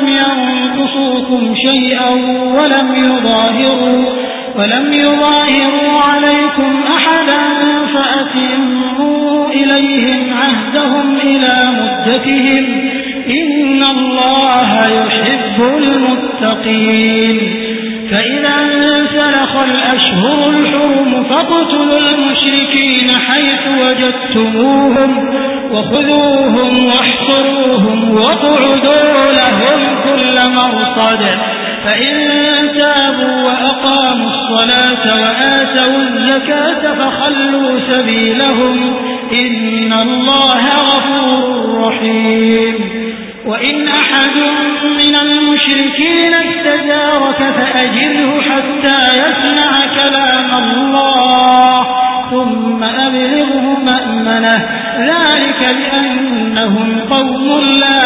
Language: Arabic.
لم ينقصوكم شيئا ولم يظاهروا ولم يظاهروا عليكم أحدا فأتموا إليهم عهدهم إلى مدتهم إن الله يحب المتقين فإذا انسلخ الأشهر الحرم فاقتلوا المشركين حيث وجدتموهم وخذوهم واحصروهم كل مرصد فإن تابوا وأقاموا الصلاة وآتوا الزكاة فخلوا سبيلهم. إن الله غفور رحيم. وإن أحد من المشركين استجارك فأجره حتى يسمع كلام الله ثم أبلغه مأمنة. ذلك بأنهم قوم لا